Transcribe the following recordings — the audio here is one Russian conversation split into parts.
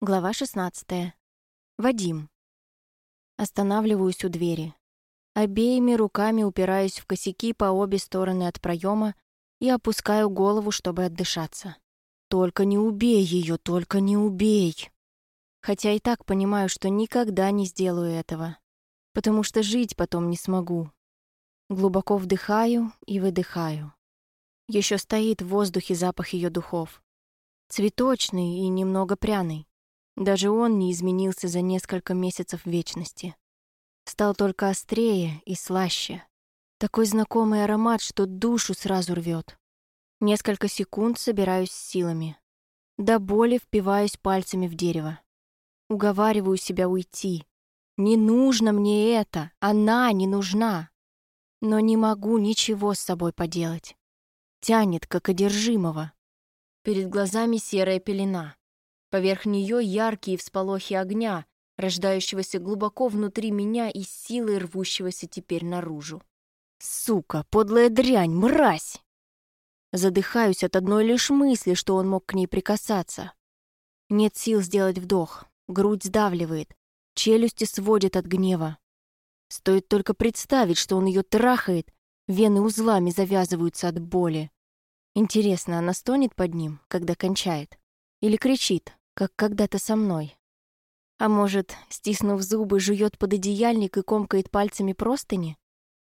Глава 16. Вадим. Останавливаюсь у двери. Обеими руками упираюсь в косяки по обе стороны от проема и опускаю голову, чтобы отдышаться. Только не убей ее, только не убей. Хотя и так понимаю, что никогда не сделаю этого, потому что жить потом не смогу. Глубоко вдыхаю и выдыхаю. Еще стоит в воздухе запах ее духов. Цветочный и немного пряный. Даже он не изменился за несколько месяцев вечности. Стал только острее и слаще. Такой знакомый аромат, что душу сразу рвет. Несколько секунд собираюсь с силами. До боли впиваюсь пальцами в дерево. Уговариваю себя уйти. Не нужно мне это, она не нужна. Но не могу ничего с собой поделать. Тянет, как одержимого. Перед глазами серая пелена. Поверх нее яркие всполохи огня, рождающегося глубоко внутри меня и силой рвущегося теперь наружу. «Сука, подлая дрянь, мразь!» Задыхаюсь от одной лишь мысли, что он мог к ней прикасаться. Нет сил сделать вдох, грудь сдавливает, челюсти сводят от гнева. Стоит только представить, что он ее трахает, вены узлами завязываются от боли. Интересно, она стонет под ним, когда кончает? Или кричит, как когда-то со мной. А может, стиснув зубы, жует под одеяльник и комкает пальцами простыни?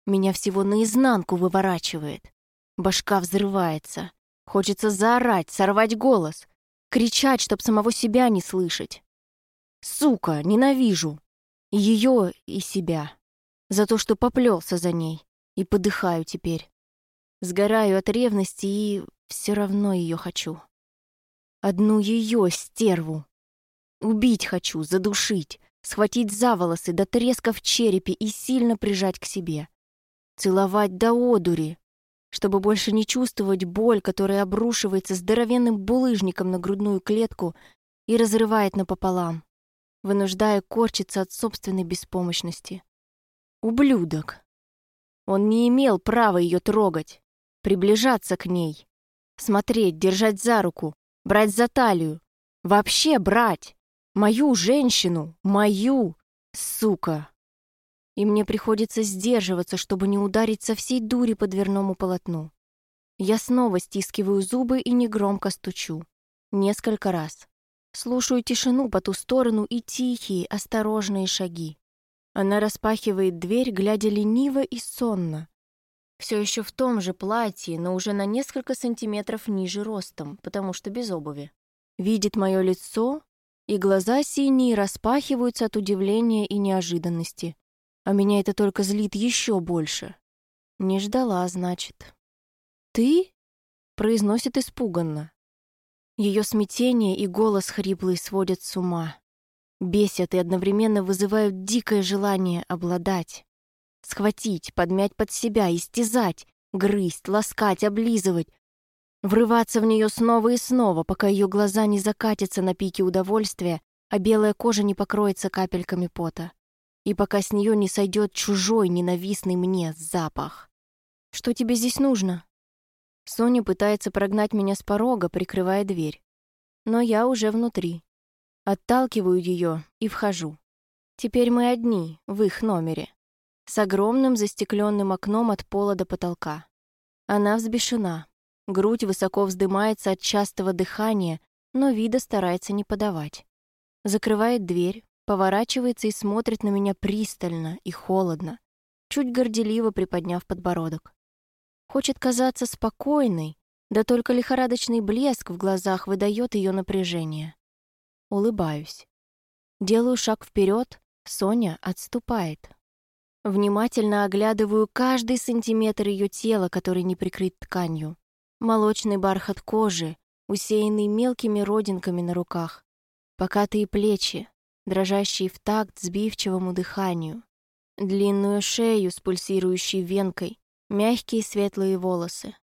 Меня всего наизнанку выворачивает. Башка взрывается. Хочется заорать, сорвать голос. Кричать, чтоб самого себя не слышать. Сука, ненавижу. Ее, и себя. За то, что поплелся за ней. И подыхаю теперь. Сгораю от ревности и все равно ее хочу. Одну ее стерву. Убить хочу, задушить, схватить за волосы до треска в черепе и сильно прижать к себе. Целовать до одури, чтобы больше не чувствовать боль, которая обрушивается здоровенным булыжником на грудную клетку и разрывает напополам, вынуждая корчиться от собственной беспомощности. Ублюдок. Он не имел права ее трогать, приближаться к ней, смотреть, держать за руку, брать за талию. Вообще брать. Мою женщину, мою, сука. И мне приходится сдерживаться, чтобы не ударить со всей дури по дверному полотну. Я снова стискиваю зубы и негромко стучу. Несколько раз. Слушаю тишину по ту сторону и тихие, осторожные шаги. Она распахивает дверь, глядя лениво и сонно, все еще в том же платье, но уже на несколько сантиметров ниже ростом, потому что без обуви. Видит мое лицо, и глаза синие распахиваются от удивления и неожиданности. А меня это только злит еще больше. Не ждала, значит. «Ты?» — произносит испуганно. Ее смятение и голос хриплый сводят с ума. Бесят и одновременно вызывают дикое желание обладать. Схватить, подмять под себя, истязать, грызть, ласкать, облизывать. Врываться в нее снова и снова, пока ее глаза не закатятся на пике удовольствия, а белая кожа не покроется капельками пота. И пока с нее не сойдет чужой, ненавистный мне запах. «Что тебе здесь нужно?» Соня пытается прогнать меня с порога, прикрывая дверь. Но я уже внутри. Отталкиваю ее и вхожу. Теперь мы одни, в их номере с огромным застекленным окном от пола до потолка. Она взбешена. Грудь высоко вздымается от частого дыхания, но вида старается не подавать. Закрывает дверь, поворачивается и смотрит на меня пристально и холодно, чуть горделиво приподняв подбородок. Хочет казаться спокойной, да только лихорадочный блеск в глазах выдает ее напряжение. Улыбаюсь. Делаю шаг вперед, Соня отступает. Внимательно оглядываю каждый сантиметр ее тела, который не прикрыт тканью. Молочный бархат кожи, усеянный мелкими родинками на руках. Покатые плечи, дрожащие в такт сбивчивому дыханию. Длинную шею с пульсирующей венкой, мягкие светлые волосы.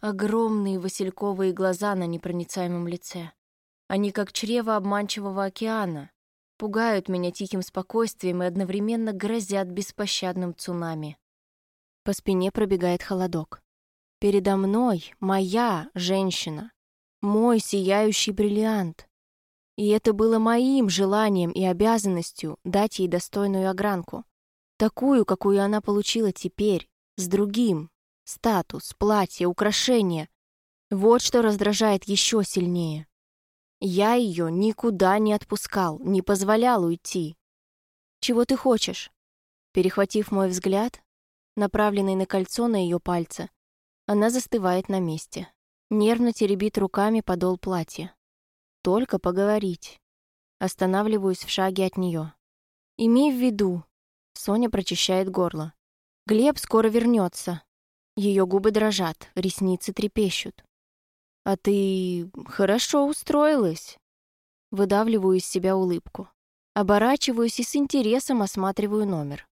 Огромные васильковые глаза на непроницаемом лице. Они как чрево обманчивого океана, пугают меня тихим спокойствием и одновременно грозят беспощадным цунами. По спине пробегает холодок. Передо мной моя женщина, мой сияющий бриллиант. И это было моим желанием и обязанностью дать ей достойную огранку. Такую, какую она получила теперь, с другим. Статус, платье, украшения. Вот что раздражает еще сильнее. Я ее никуда не отпускал, не позволял уйти. «Чего ты хочешь?» Перехватив мой взгляд, направленный на кольцо на ее пальце, она застывает на месте. Нервно теребит руками подол платья. Только поговорить. Останавливаюсь в шаге от нее. Имей в виду. Соня прочищает горло. Глеб скоро вернется. Ее губы дрожат, ресницы трепещут. «А ты хорошо устроилась?» Выдавливаю из себя улыбку. Оборачиваюсь и с интересом осматриваю номер.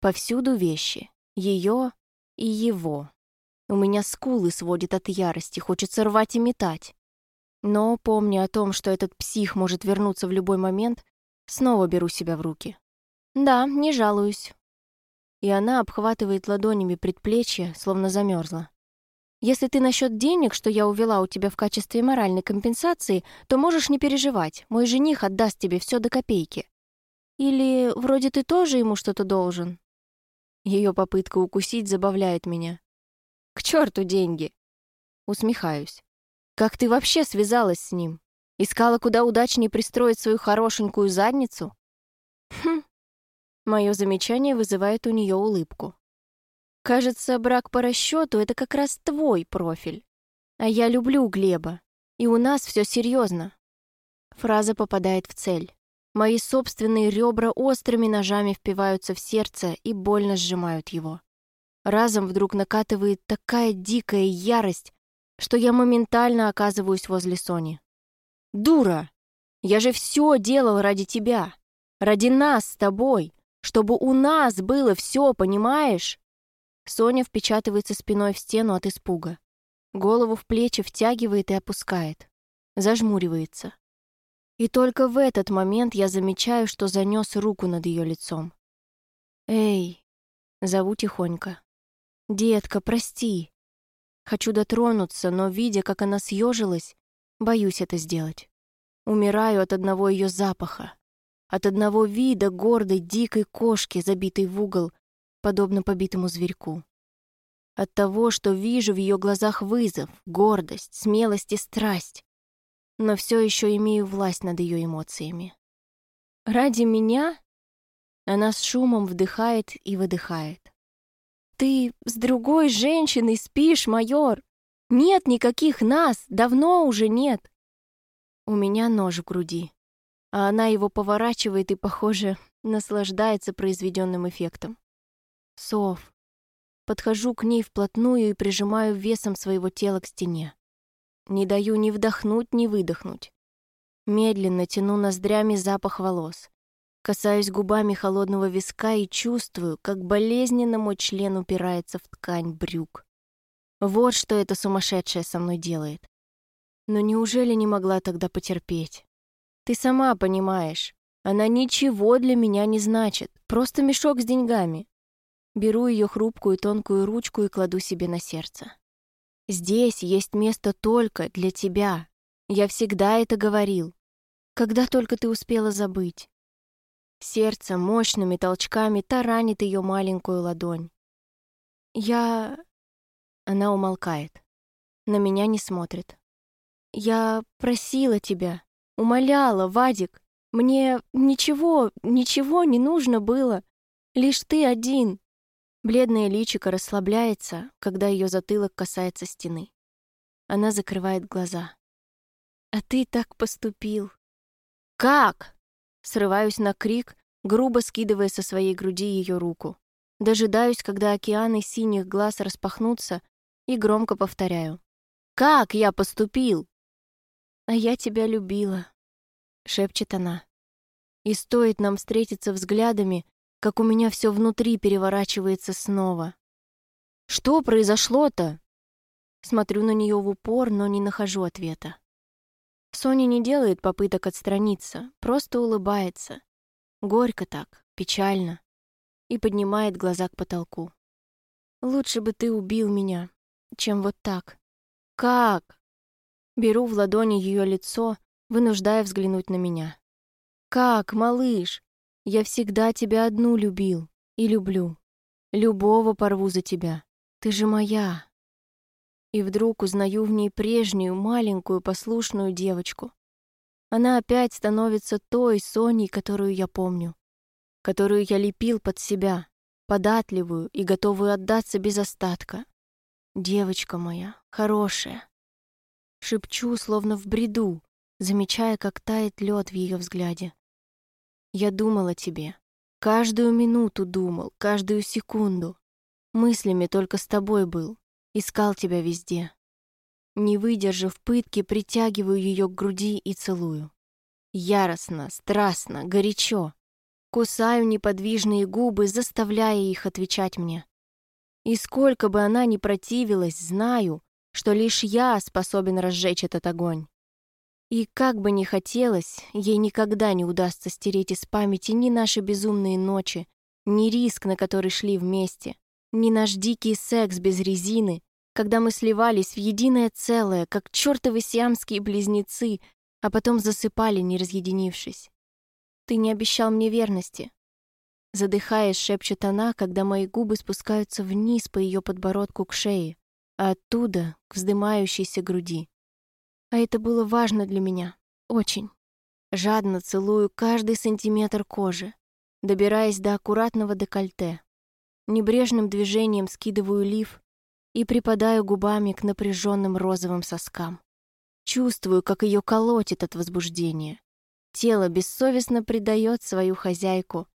Повсюду вещи. Ее и его. У меня скулы сводит от ярости, хочется рвать и метать. Но, помня о том, что этот псих может вернуться в любой момент, снова беру себя в руки. Да, не жалуюсь. И она обхватывает ладонями предплечье, словно замерзла. Если ты насчет денег, что я увела у тебя в качестве моральной компенсации, то можешь не переживать, мой жених отдаст тебе все до копейки. Или вроде ты тоже ему что-то должен? Ее попытка укусить забавляет меня. К черту деньги! Усмехаюсь. Как ты вообще связалась с ним? Искала, куда удачнее пристроить свою хорошенькую задницу? Хм. Мое замечание вызывает у нее улыбку. Кажется, брак по расчету — это как раз твой профиль. А я люблю Глеба. И у нас все серьезно. Фраза попадает в цель. Мои собственные ребра острыми ножами впиваются в сердце и больно сжимают его. Разом вдруг накатывает такая дикая ярость, что я моментально оказываюсь возле Сони. «Дура! Я же все делал ради тебя! Ради нас с тобой! Чтобы у нас было все, понимаешь?» Соня впечатывается спиной в стену от испуга. Голову в плечи втягивает и опускает. Зажмуривается. И только в этот момент я замечаю, что занес руку над ее лицом. «Эй!» — зову тихонько. «Детка, прости!» Хочу дотронуться, но, видя, как она съежилась, боюсь это сделать. Умираю от одного ее запаха, от одного вида гордой дикой кошки, забитой в угол, подобно побитому зверьку. От того, что вижу в ее глазах вызов, гордость, смелость и страсть, но все еще имею власть над ее эмоциями. Ради меня она с шумом вдыхает и выдыхает. «Ты с другой женщиной спишь, майор! Нет никаких нас, давно уже нет!» У меня нож в груди, а она его поворачивает и, похоже, наслаждается произведенным эффектом. Сов. Подхожу к ней вплотную и прижимаю весом своего тела к стене. Не даю ни вдохнуть, ни выдохнуть. Медленно тяну ноздрями запах волос. Касаюсь губами холодного виска и чувствую, как болезненно мой член упирается в ткань брюк. Вот что эта сумасшедшая со мной делает. Но неужели не могла тогда потерпеть? Ты сама понимаешь, она ничего для меня не значит, просто мешок с деньгами. Беру ее хрупкую тонкую ручку и кладу себе на сердце. Здесь есть место только для тебя. Я всегда это говорил. Когда только ты успела забыть. Сердце мощными толчками таранит ее маленькую ладонь. «Я...» Она умолкает. На меня не смотрит. «Я просила тебя, умоляла, Вадик. Мне ничего, ничего не нужно было. Лишь ты один». Бледное личико расслабляется, когда ее затылок касается стены. Она закрывает глаза. «А ты так поступил». «Как?» Срываюсь на крик, грубо скидывая со своей груди ее руку. Дожидаюсь, когда океаны синих глаз распахнутся, и громко повторяю. «Как я поступил?» «А я тебя любила», — шепчет она. И стоит нам встретиться взглядами, как у меня все внутри переворачивается снова. «Что произошло-то?» Смотрю на нее в упор, но не нахожу ответа. Соня не делает попыток отстраниться, просто улыбается. Горько так, печально. И поднимает глаза к потолку. «Лучше бы ты убил меня, чем вот так». «Как?» Беру в ладони ее лицо, вынуждая взглянуть на меня. «Как, малыш? Я всегда тебя одну любил и люблю. Любого порву за тебя. Ты же моя». И вдруг узнаю в ней прежнюю, маленькую, послушную девочку. Она опять становится той Соней, которую я помню, которую я лепил под себя, податливую и готовую отдаться без остатка. Девочка моя, хорошая. Шепчу, словно в бреду, замечая, как тает лед в ее взгляде. Я думал о тебе. Каждую минуту думал, каждую секунду. Мыслями только с тобой был. Искал тебя везде. Не выдержав пытки, притягиваю ее к груди и целую. Яростно, страстно, горячо. Кусаю неподвижные губы, заставляя их отвечать мне. И сколько бы она ни противилась, знаю, что лишь я способен разжечь этот огонь. И как бы ни хотелось, ей никогда не удастся стереть из памяти ни наши безумные ночи, ни риск, на который шли вместе, ни наш дикий секс без резины, когда мы сливались в единое целое, как чертовы сиамские близнецы, а потом засыпали, не разъединившись. Ты не обещал мне верности. Задыхаясь, шепчет она, когда мои губы спускаются вниз по ее подбородку к шее, а оттуда к вздымающейся груди. А это было важно для меня. Очень. Жадно целую каждый сантиметр кожи, добираясь до аккуратного декольте. Небрежным движением скидываю лиф и припадаю губами к напряженным розовым соскам. Чувствую, как ее колотит от возбуждения. Тело бессовестно предает свою хозяйку,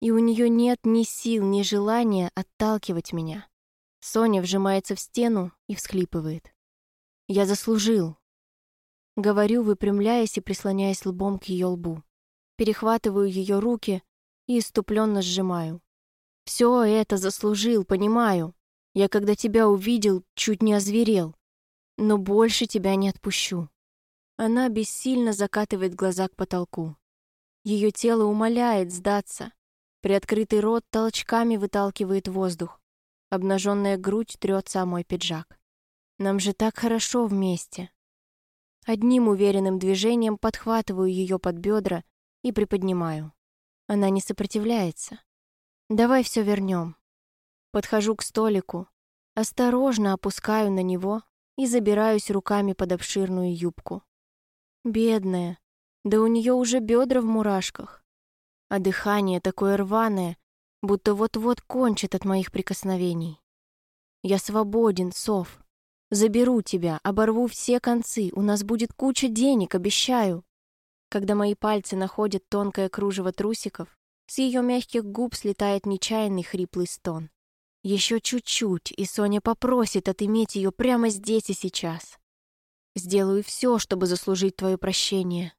и у нее нет ни сил, ни желания отталкивать меня. Соня вжимается в стену и всхлипывает. «Я заслужил!» Говорю, выпрямляясь и прислоняясь лбом к ее лбу. Перехватываю ее руки и иступленно сжимаю. «Все это заслужил, понимаю. Я, когда тебя увидел, чуть не озверел. Но больше тебя не отпущу». Она бессильно закатывает глаза к потолку. Ее тело умоляет сдаться. Приоткрытый рот толчками выталкивает воздух. Обнаженная грудь трется о мой пиджак. Нам же так хорошо вместе. Одним уверенным движением подхватываю ее под бедра и приподнимаю. Она не сопротивляется. Давай все вернем. Подхожу к столику, осторожно опускаю на него и забираюсь руками под обширную юбку. Бедная, да у нее уже бедра в мурашках. А дыхание такое рваное, будто вот-вот кончит от моих прикосновений. Я свободен, Сов. Заберу тебя, оборву все концы, у нас будет куча денег, обещаю. Когда мои пальцы находят тонкое кружево трусиков, с ее мягких губ слетает нечаянный хриплый стон. Еще чуть-чуть, и Соня попросит отыметь ее прямо здесь и сейчас. Сделаю все, чтобы заслужить твое прощение.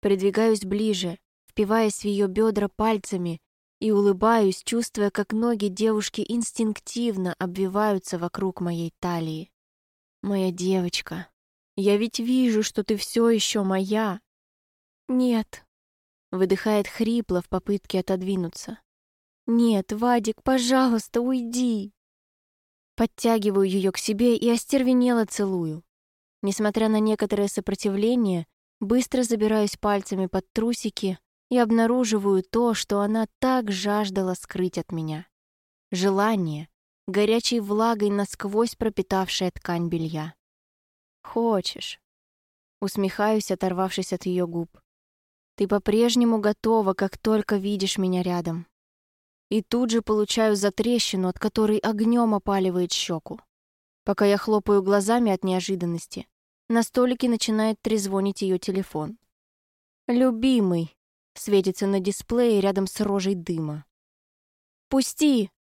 Придвигаюсь ближе, впиваясь в ее бедра пальцами и улыбаюсь, чувствуя, как ноги девушки инстинктивно обвиваются вокруг моей талии. Моя девочка, я ведь вижу, что ты все еще моя. Нет, выдыхает хрипло в попытке отодвинуться. «Нет, Вадик, пожалуйста, уйди!» Подтягиваю ее к себе и остервенело целую. Несмотря на некоторое сопротивление, быстро забираюсь пальцами под трусики и обнаруживаю то, что она так жаждала скрыть от меня. Желание, горячей влагой насквозь пропитавшая ткань белья. «Хочешь?» Усмехаюсь, оторвавшись от ее губ. «Ты по-прежнему готова, как только видишь меня рядом и тут же получаю затрещину, от которой огнем опаливает щеку. Пока я хлопаю глазами от неожиданности, на столике начинает трезвонить ее телефон. «Любимый!» — светится на дисплее рядом с рожей дыма. «Пусти!» —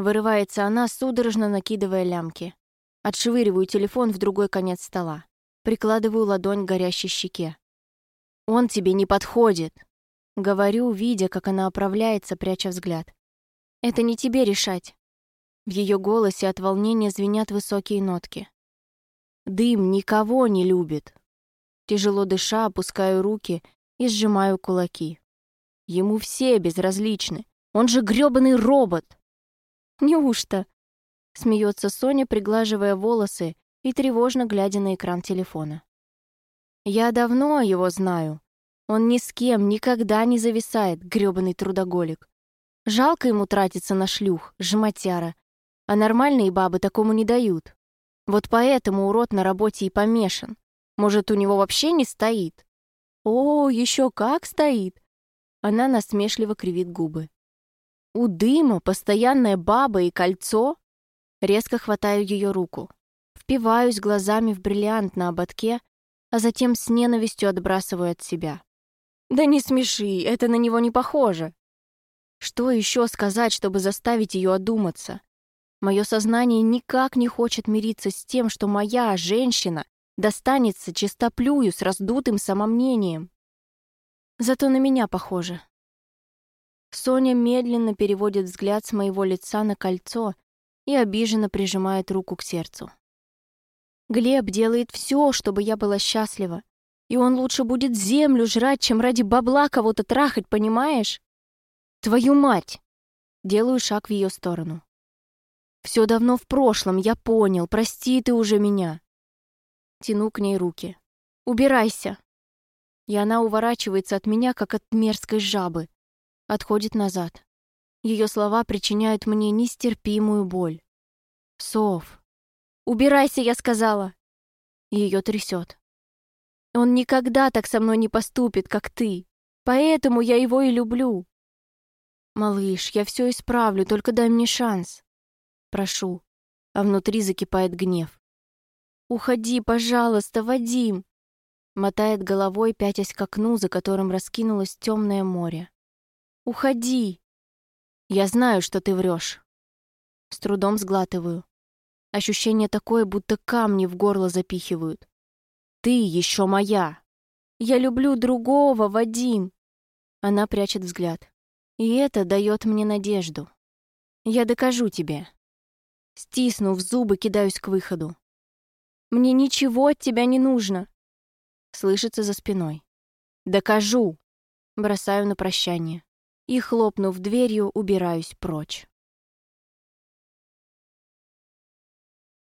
вырывается она, судорожно накидывая лямки. Отшвыриваю телефон в другой конец стола. Прикладываю ладонь к горящей щеке. «Он тебе не подходит!» Говорю, видя, как она оправляется, пряча взгляд. Это не тебе решать. В ее голосе от волнения звенят высокие нотки. Дым никого не любит. Тяжело дыша, опускаю руки и сжимаю кулаки. Ему все безразличны. Он же грёбаный робот. Неужто? Смеется Соня, приглаживая волосы и тревожно глядя на экран телефона. Я давно его знаю. Он ни с кем никогда не зависает, грёбаный трудоголик. Жалко ему тратиться на шлюх, жмотяра. А нормальные бабы такому не дают. Вот поэтому урод на работе и помешан. Может, у него вообще не стоит? О, еще как стоит! Она насмешливо кривит губы. У дыма постоянная баба и кольцо? Резко хватаю ее руку. Впиваюсь глазами в бриллиант на ободке, а затем с ненавистью отбрасываю от себя. Да не смеши, это на него не похоже. Что еще сказать, чтобы заставить ее одуматься? Мое сознание никак не хочет мириться с тем, что моя женщина достанется чистоплюю с раздутым самомнением. Зато на меня похоже. Соня медленно переводит взгляд с моего лица на кольцо и обиженно прижимает руку к сердцу. Глеб делает все, чтобы я была счастлива. И он лучше будет землю жрать, чем ради бабла кого-то трахать, понимаешь? Твою мать! Делаю шаг в ее сторону. Все давно в прошлом, я понял, прости ты уже меня. Тяну к ней руки. Убирайся и она уворачивается от меня, как от мерзкой жабы. Отходит назад. Ее слова причиняют мне нестерпимую боль. «Сов! Убирайся, я сказала!» Ее трясет. «Он никогда так со мной не поступит, как ты. Поэтому я его и люблю. Малыш, я все исправлю, только дай мне шанс. Прошу. А внутри закипает гнев. Уходи, пожалуйста, Вадим. Мотает головой, пятясь к окну, за которым раскинулось темное море. «Уходи!» «Я знаю, что ты врешь. С трудом сглатываю. Ощущение такое, будто камни в горло запихивают. «Ты еще моя!» «Я люблю другого, Вадим!» Она прячет взгляд. И это дает мне надежду. «Я докажу тебе!» Стиснув зубы, кидаюсь к выходу. «Мне ничего от тебя не нужно. Слышится за спиной. «Докажу!» Бросаю на прощание. И, хлопнув дверью, убираюсь прочь.